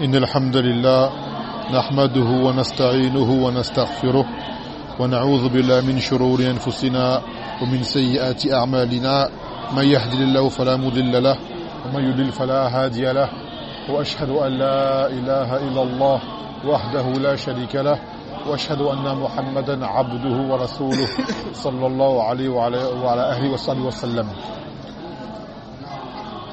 إن الحمد لله نحمده ونستعينه ونستغفره ونعوذ بالله من شرور أنفسنا ومن سيئات أعمالنا. من يهدي الله فلا مضل له ومن يضلل فلا هادي له. وأشهد أن لا إله إلا الله وحده لا شريك له وأشهد أن محمدا عبده ورسوله صلى الله عليه وعلى, وعلى أهله وصحبه وسلم.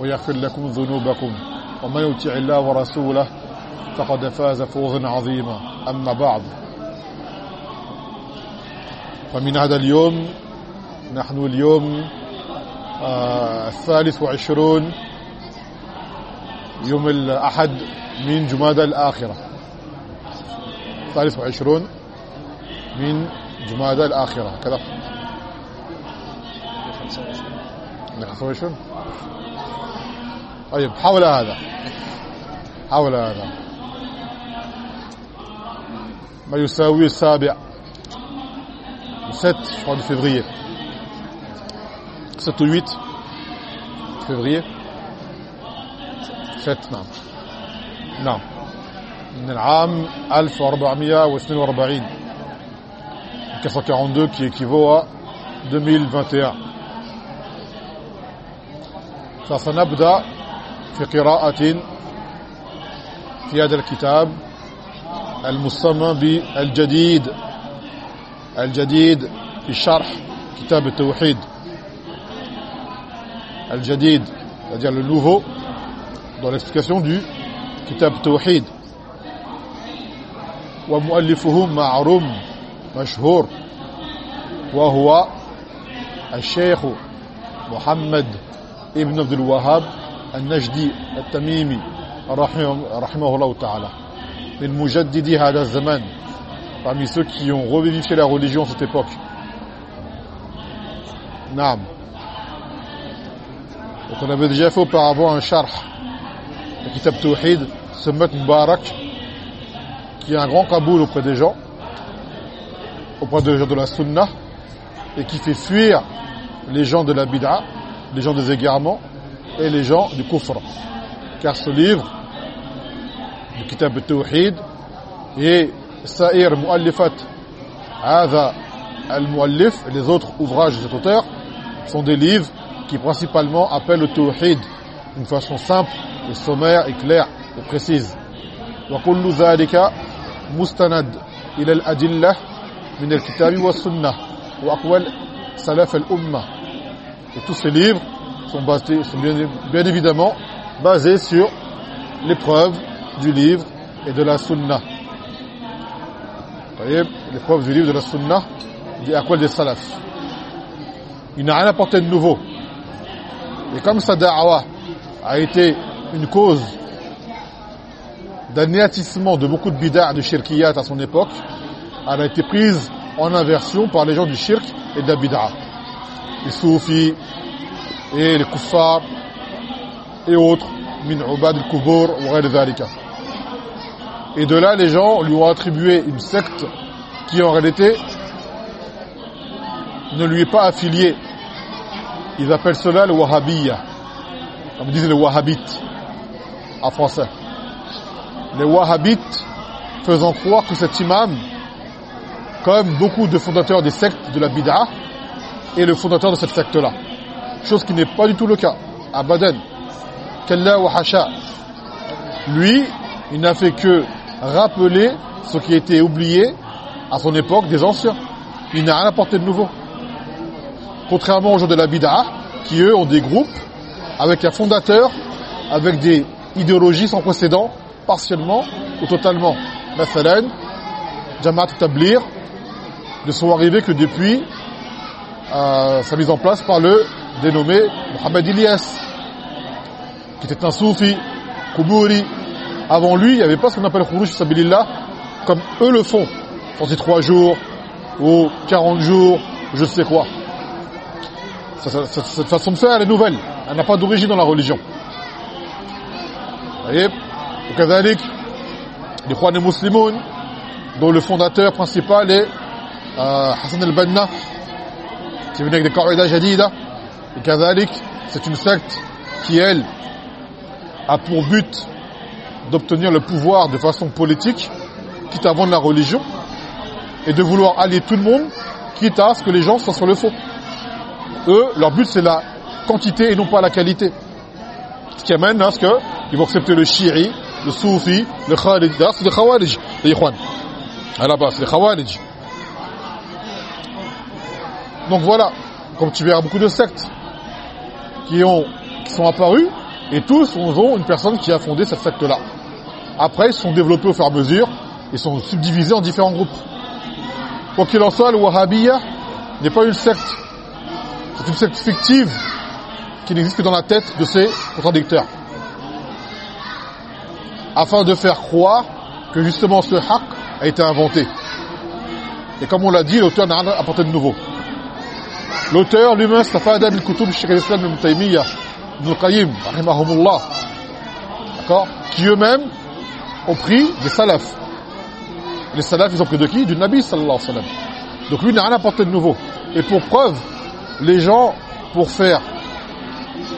ويغفر لكم ذنوبكم. ومن يطع الله ورسوله فقد فاز فوزا عظيما. أما بعد. فمن هذا اليوم نحن اليوم الثالث وعشرون يوم الأحد من جمادى الآخرة. الثالث وعشرون من جمادى الآخرة. كذا. 25 طيب حول هذا حول هذا ما يساوي السابع 7 je crois de février 7 ou 8 février 7 نعم نعم من العام 1442 442 qui équivaut à 2021 فسنبدأ في قراءة في هذا الكتاب المسمى بالجديد الجديد في شرح كتاب التوحيد. الجديد c'est-à-dire le nouveau dans l'explication du كتاب التوحيد. ومؤلفه معروم مشهور وهو الشيخ محمد ابن عبد الوهاب النجدي التميمي رحمه, رحمه الله تعالى من مجددي هذا الزمان parmi ceux qui ont revivifié la religion à cette époque Naam donc on avait déjà fait auparavant un charh le kitab Tawhid Sammat Mubarak qui a un grand kaboul auprès des gens auprès des gens de la Sunnah et qui fait fuir les gens de la bid'a les gens des égarements et les gens du kufr. Car ce livre, le Kitab al-Tawhid, et Sa'ir Mu'allifat Hadha al-Mu'allif, les autres ouvrages de cet auteur, sont des livres qui principalement appellent le Tawhid d'une façon simple et sommaire et claire et précise. وكل ذلك مستند إلى الأدلة من الكتاب والسنة وأقوال سلف الأمة et tous ces livres sont, bien, évidemment basés sur les preuves du livre et de la sunna. Vous voyez, les preuves du livre de la sunna, à quoi des salafs. Il n'a rien apporté de nouveau. Et comme sa da'wa a été une cause d'anéantissement de beaucoup de bid'ah de shirkiyat à son époque, elle a été prise en inversion par les gens du shirk et de la bid'ah. Les soufis et les kuffars et autres, min ubad al-kubur. Et de là, les gens lui ont attribué une secte qui en réalité ne lui est pas affiliée. Ils appellent cela le wahhabiyya. Comme disent les wahhabites en français. Les wahhabites faisant croire que cet imam, comme beaucoup de fondateurs des sectes de la bid'ah, est le fondateur de cette secte-là. Chose qui n'est pas du tout le cas. Abadan. Kalla wa hasha. Lui, il n'a fait que rappeler ce qui était oublié à son époque des anciens. Il n'a rien apporté de nouveau. Contrairement aux gens de la bid'ah, qui eux ont des groupes avec un fondateur, avec des idéologies sans précédent, partiellement ou totalement. Mathalan, Jamaat Tablir ne sont arrivés que depuis euh, sa mise en place par le dénommé Mohamed Ilyas, qui était un soufi, Koubouri, avant lui, il n'y avait pas ce qu'on appelle Khuruj Sabilillah, comme eux le font. ces 3 jours, ou 40 jours, je sais quoi. Cette façon de faire, elle est nouvelle. Elle n'a pas d'origine dans la religion. Vous voyez? Les Juan Muslimoun, dont le fondateur principal est euh, Hassan al-Banna, qui venait avec des Qaïda Jadida. Et Kazalik, c'est une secte qui, elle, a pour but d'obtenir le pouvoir de façon politique, quitte à vendre la religion, et de vouloir allier tout le monde, quitte à ce que les gens soient sur le faux. Eux, leur but c'est la quantité et non pas la qualité. Ce qui amène à ce qu'ils vont accepter le shi'i, le soufi, le khalid. c'est le khawarij, les ikhwan. À la base, les khawarij. Donc voilà, comme tu verras beaucoup de sectes qui, ont, qui sont apparues, et tous ont une personne qui a fondé cette secte-là. Après, ils se sont développés au fur et à mesure, ils sont subdivisés en différents groupes. Quoi qu'il en soit, le Wahhabiyya n'est pas une secte. C'est une secte fictive qui n'existe que dans la tête de ses contradicteurs. Afin de faire croire que justement ce haqq a été inventé. Et comme on l'a dit, l'auteur n'a rien apporté de nouveau. L'auteur lui-même, Stafada bin Kutub, Sheikh al-Islam ibn Taymiyyah, ibn Qayyim, rahimahumullah, d'accord, qui eux-mêmes ont pris des salafs. Les salafs, ils ont pris de qui? Du Nabi sallallahu alayhi wa sallam. Donc lui n'a rien apporté de nouveau. Et pour preuve, les gens, pour faire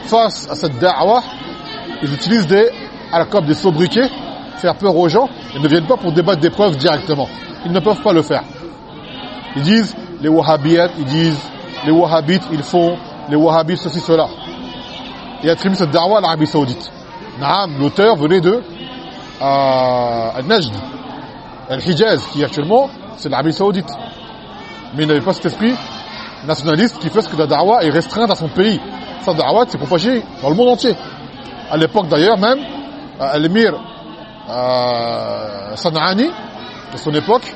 face à cette da'wah, ils utilisent des al des sobriquets, faire peur aux gens, ils ne viennent pas pour débattre des preuves directement. Ils ne peuvent pas le faire. Ils disent, les wahhabites, ils disent, les wahhabites, ils font, les wahhabites, ceci, cela. Et attribuent cette da'wah à l'Arabie Saoudite. Naam, l'auteur venait de euh, Al-Najd, Al-Hijaz, qui actuellement, c'est l'Arabie Saoudite. Mais il n'avait pas cet esprit nationaliste qui fait ce que la da'wah est restreinte à son pays. Sa da'wah s'est propagée dans le monde entier. À l'époque d'ailleurs même, euh, l'émir euh, Sana'ani, de son époque,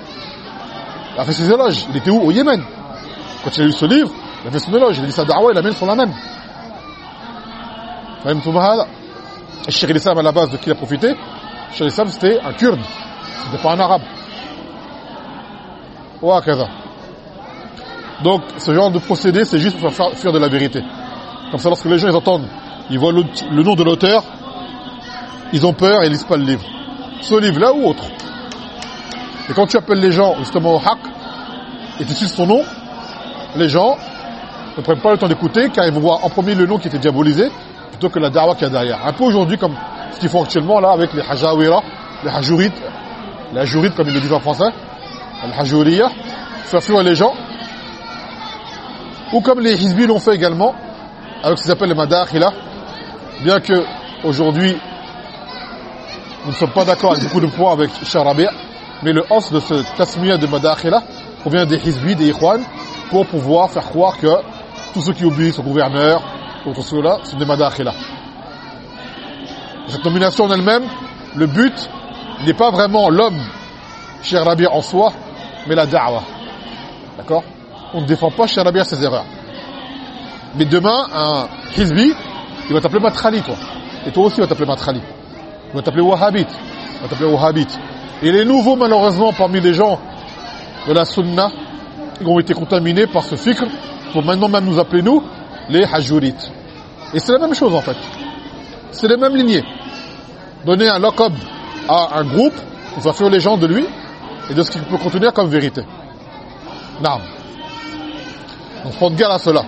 a fait ses éloges. Il était où? Au Yémen. Quand il a lu ce livre, il a fait son éloge. Il a dit sa da'wah et la mienne sont la même. Et Cheikh à la base de qui il a profité? Cheikh Islam c'était un kurde. C'était pas un arabe. Donc, ce genre de procédé, c'est juste pour faire fuir de la vérité. Comme ça, lorsque les gens ils entendent, ils voient le, nom de l'auteur, ils ont peur et ils lisent pas le livre. Ce livre-là ou autre. Et quand tu appelles les gens justement au haq, et tu utilises son nom, les gens ne prennent pas le temps d'écouter car ils vont voir en premier le nom qui était diabolisé plutôt que la dawa qu'il y a derrière. Un peu aujourd'hui comme ce qu'ils font actuellement là avec les hajawira, les hajourites, les hajourites comme ils le disent en français, les hajouriya, faire fuir les gens ou comme les Hizbi l'ont fait également, avec ce qu'ils appellent les Madakhila, bien que aujourd'hui nous ne sommes pas d'accord avec beaucoup de points avec Sharabi, mais le os de ce tasmiya de Madakhila provient des Hizbi, des Ikhwan, pour pouvoir faire croire que tous ceux qui obéissent au gouverneur, ou tout cela, sont des Madakhila. Cette nomination en elle-même, le but n'est pas vraiment l'homme, cher en soi, mais la da'wah. D'accord? On ne défend pas chez à ses erreurs. Mais demain, un Hizbi, il va t'appeler Matrali, toi. Et toi aussi, il va t'appeler Matrali. Il va t'appeler Wahhabit. Il va t'appeler Wahhabit. Et les nouveaux, malheureusement, parmi les gens de la Sunna, ils ont été contaminés par ce fikr, pour maintenant même nous appeler, nous, les Hajurites. Et c'est la même chose, en fait. C'est les mêmes lignées. Donner un lock-up à un groupe, pour faire fuir les gens de lui, et de ce qu'il peut contenir comme vérité. Non. On prend garde à cela.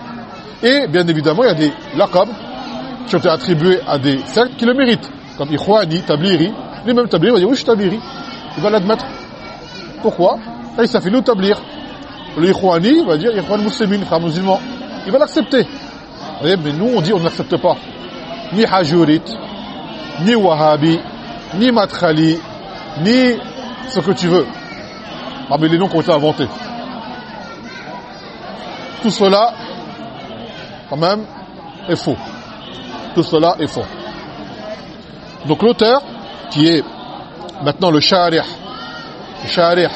Et bien évidemment, il y a des laqab qui ont été attribués à des sectes qui le méritent. Comme Ikhwani, Tabliri. Lui-même Tabliri va dire oui, je suis Tabliri. Il va l'admettre. Pourquoi? Il s'affiche nous Tablir. Le Ikhwani va dire Ikhwan Muslimin, frère musulman. Il va l'accepter. Mais nous, on dit on n'accepte pas. Ni Hajurit, ni Wahhabi, ni Madkhali, ni ce que tu veux. Parmi les noms qui ont été inventés tout cela, quand même, est faux. Tout cela est faux. Donc l'auteur, qui est maintenant le Sharih, le Sharih,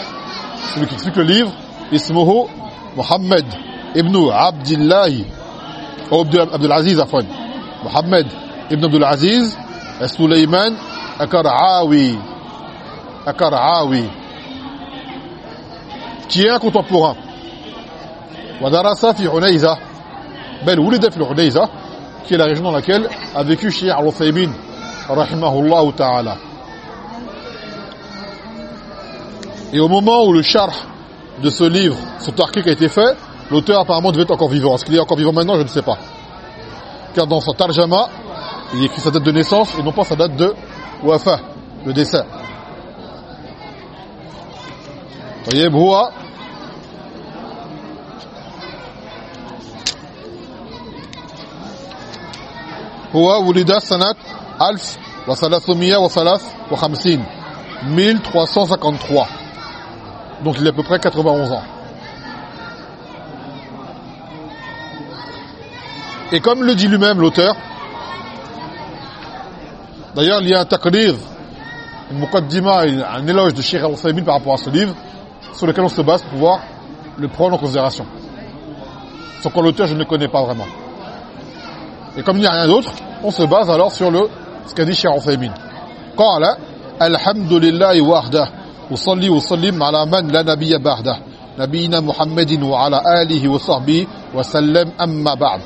celui qui explique le livre, اسمه محمد ابن عبد الله أو عبد العزيز عفوا. محمد ابن عبد العزيز سليمان أكرعاوي. أكرعاوي. كيان كونتمبورين ودرس في عنيزه بل ولد في عنيزه في لا ريجون لاكيل ا فيكو شيخ الوثيمين رحمه الله تعالى. يوم ما هو الشرح de ce livre, ce tarqué qui a été fait, l'auteur apparemment devait être encore vivant. Est-ce qu'il est encore vivant maintenant Je ne sais pas. Car dans son tarjama, il écrit sa date de naissance et non pas sa date de wafa, le décès. voyez, Brouha. Brouha, Wulida, Sanat, Alf, Wasalafomia, Wasalaf, Wahamsin. 1353. Donc il a à peu près 91 ans. Et comme le dit lui-même l'auteur, d'ailleurs il y a un taqrir, une un éloge de Sheikh al par rapport à ce livre, sur lequel on se base pour pouvoir le prendre en considération. Son quoi l'auteur je ne connais pas vraiment. Et comme il n'y a rien d'autre, on se base alors sur le ce qu'a dit Sheikh al Qala alhamdulillahi wahdah وحده أصلي وسلم على من لا نبي بعده نبينا محمد وعلى آله وصحبه وسلم. أما بعد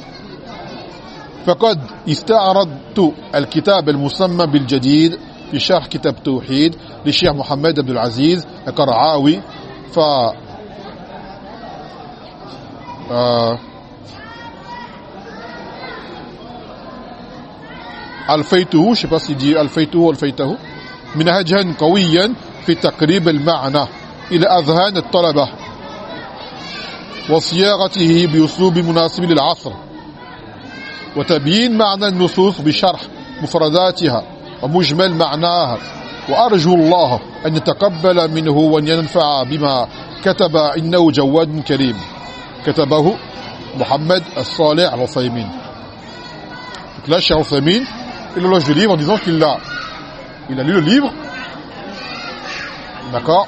فقد استعرضت الكتاب المسمى بالجديد في شرح كتاب توحيد للشيخ محمد عبد العزيز القرعاوي. ف آه ألفيته je sais pas s'il dit ألفيته ألفيته منهجا قويا في تقريب المعنى إلى أذهان الطلبة وصياغته بأسلوب مناسب للعصر وتبيين معنى النصوص بشرح مفرداتها ومجمل معناها. وأرجو الله أن يتقبل منه وأن ينفع بما كتب إنه جواد كريم. كتبه محمد الصالح العثيمين Donc là, Cheikh Al-Thamin, il éloge le livre il a lu le livre d'accord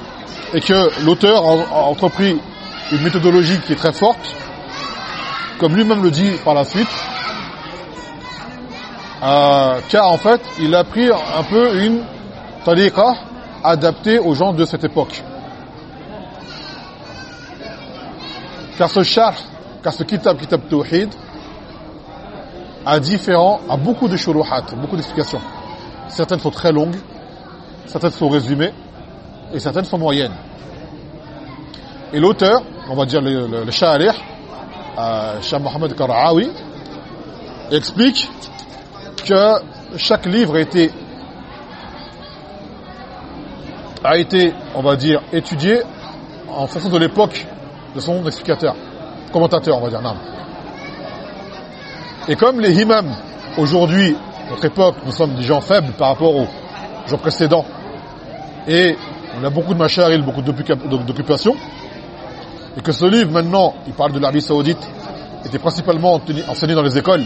Et que l'auteur a, entrepris une méthodologie qui est très forte, comme lui-même le dit par la suite, euh, car en fait, il a pris un peu une tariqa adaptée aux gens de cette époque. Car ce char, car ce kitab, kitab tawhid, a différents, a beaucoup de shuruhat, beaucoup d'explications. Certaines sont très longues, certaines sont résumées, et certaines sont moyennes. Et l'auteur, on va dire le, le, le euh, Shah Mohamed Karaawi, explique que chaque livre a été, on va dire, étudié en fonction de l'époque de son explicateur, commentateur, on va dire, non. Et comme les imams, aujourd'hui, notre époque, nous sommes des gens faibles par rapport aux gens précédents, et on a beaucoup de macharil, beaucoup d'occupation, et que ce livre maintenant, il parle de l'Arabie Saoudite, était principalement enseigné dans les écoles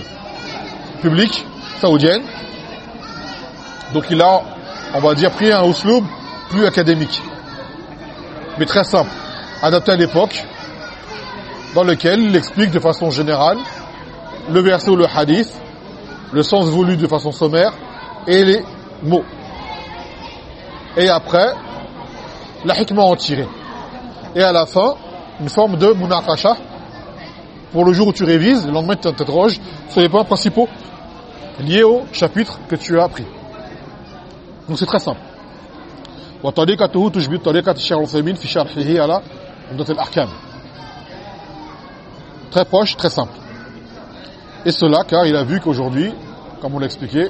publiques saoudiennes. Donc il a, on va dire, pris un osloub plus académique, mais très simple, adapté à l'époque, dans lequel il explique de façon générale le verset ou le hadith, le sens voulu de façon sommaire, et les mots. Et après, la en tirer. Et à la fin, une forme de munaqasha pour le jour où tu révises, le lendemain tu t'interroges sur les points principaux liés au chapitre que tu as appris. Donc c'est très simple. Très proche, très simple. Et cela car il a vu qu'aujourd'hui, comme on l'a expliqué,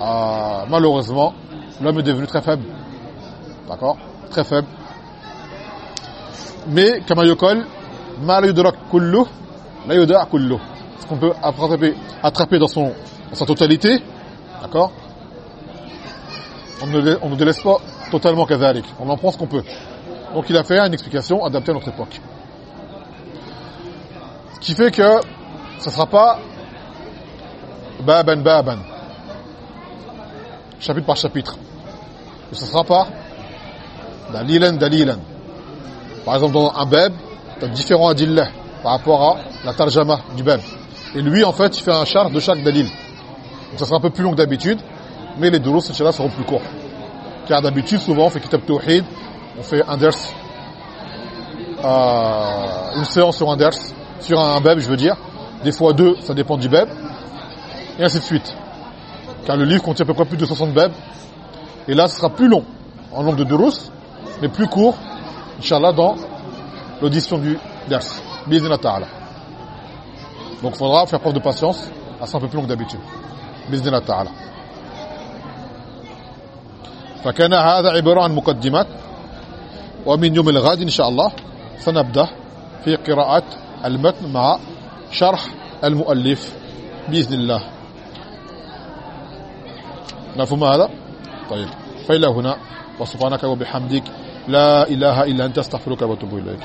euh, malheureusement, l'homme est devenu très faible. D'accord? Très faible. Mais, comme yukol, mal yudrak kullu, la yuda kullu. Ce qu'on peut attraper, attraper dans, son, sa totalité, d'accord? On ne, on ne délaisse pas totalement kazalik. On en prend ce qu'on peut. Donc il a fait une explication adaptée à notre époque. Ce qui fait que ce ne sera pas baban baban, chapitre par chapitre. ce ne sera pas dalilan dalilan. Par exemple, dans un bab, tu as différents adillah par rapport à la tarjama du bab. Et lui, en fait, il fait un char de chaque dalil. Donc ça sera un peu plus long que d'habitude. mais les durus, Inch'Allah, seront plus courts. Car d'habitude, souvent, on fait Kitab Tawhid, on fait un ders, euh, une séance sur un ders, sur un beb, je veux dire. Des fois deux, ça dépend du beb. Et ainsi de suite. Car le livre contient à peu près plus de 60 beb. Et là, ce sera plus long en nombre de durus, mais plus court, Inch'Allah, dans l'audition du ders. Bismillah ta'ala. Donc il faudra faire preuve de patience, à un peu plus long que d'habitude. Bismillah ta'ala. فكان هذا عبارة عن مقدمات ومن يوم الغد إن شاء الله سنبدأ في قراءة المتن مع شرح المؤلف بإذن الله مفهوم هذا؟ طيب فإلى هنا وسبحانك وبحمدك لا إله إلا أنت أستغفرك وأتوب إليك.